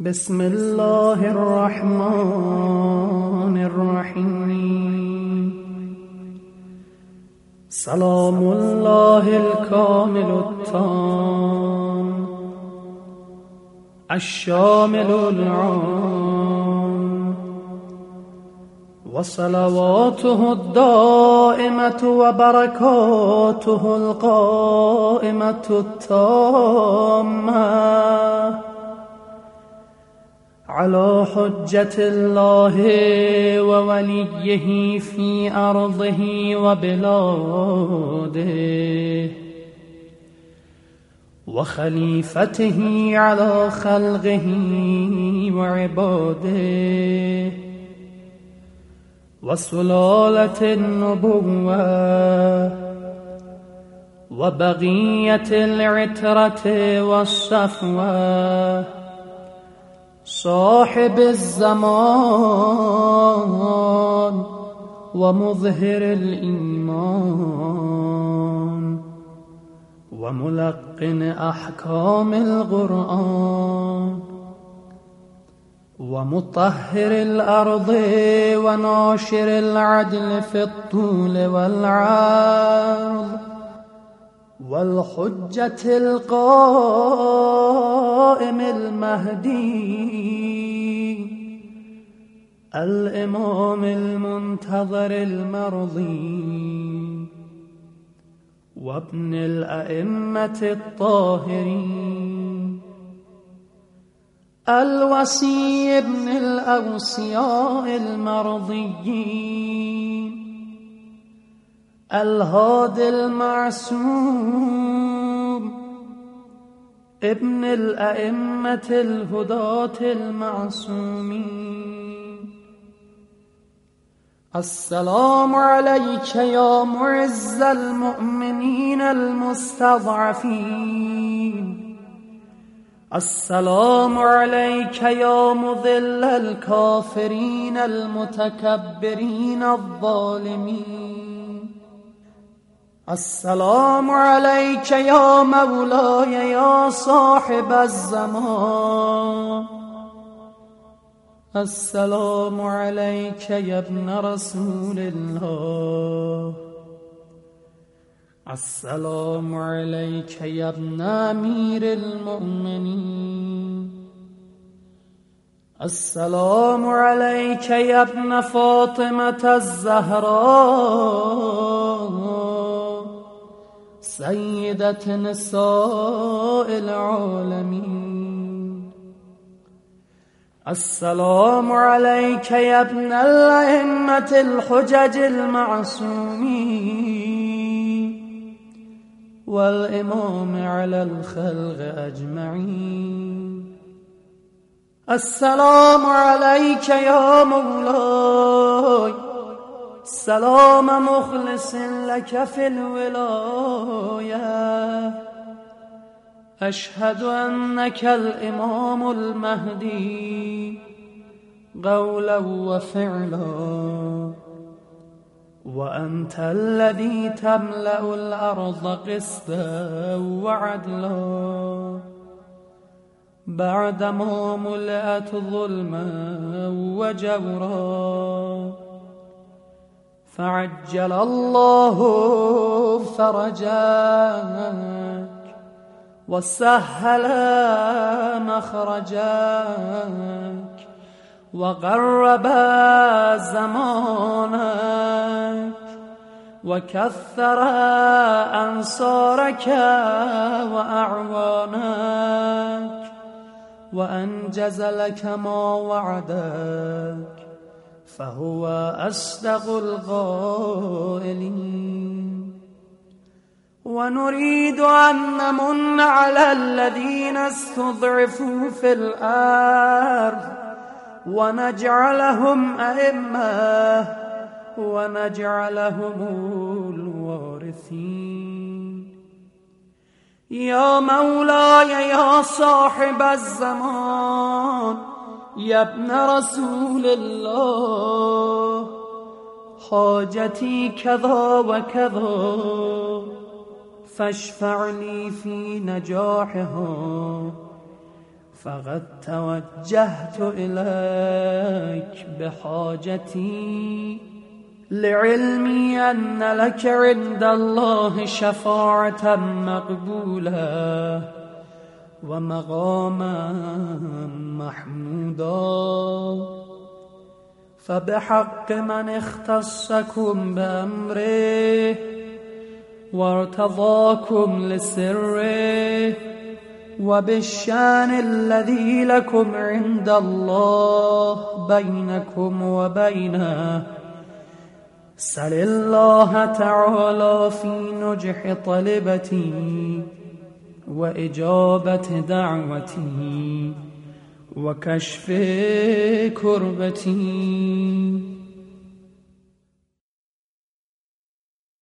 بسم الله الرحمن الرحيم. سلام الله الكامل التام. الشامل العام. وصلواته الدائمة وبركاته القائمة التامة. على حجة الله ووليه في أرضه وبلاده وخليفته على خلقه وعباده وسلالة النبوة وبقية العترة والصفوة صاحب الزمان ومظهر الإيمان وملقن أحكام القرآن ومطهر الأرض وناشر العدل في الطول والعرض والحجة القائم المهدي الإمام المنتظر المرضي وابن الأئمة الطاهرين الوصي ابن الأوصياء المرضيين الهادي المعصوم ابن الأئمة الهداة المعصومين. السلام عليك يا معز المؤمنين المستضعفين. السلام عليك يا مذل الكافرين المتكبرين الظالمين. السلام علیک یا مولای یا صاحب الزمان. السلام علیک یا ابن رسول الله. السلام علیک یا ابن امیر المؤمنين، السلام علیک یا ابن فاطمه الزهراء. سيدة نساء العالمين. السلام عليك يا ابن الأئمة الحجج المعصومين والإمام على الخلق أجمعين. السلام عليك يا مولاي. سلام مخلص لك في الولاية. أشهد أنك الإمام المهدي قولا وفعلا. وأنت الذي تملأ الأرض قسطا وعدلا. بعدما ملأت ظلما وجورا. فعجل الله فرجاك وسهل مخرجاك وقرب زمانك وكثر أنصارك وأعوانك وأنجز لك ما وعدك. فهو أصدق القائلين. ونريد أن نمن على الذين استضعفوا في الأرض ونجعلهم أئمة ونجعلهم الوارثين. يا مولاي يا صاحب الزمان ابن رسول الله حاجتي كذا وكذا فاشفع لي في نجاحها فقد توجهت إليك بحاجتي لعلمي أن لك عند الله شفاعة مقبولة ومقاما محمودا. فبحق من اختصكم بأمره وارتضاكم لسره وبالشأن الذي لكم عند الله بينكم وبينه. سل الله تعالى في نجح طلبتي وإجابة دعوتي وكشف كربتي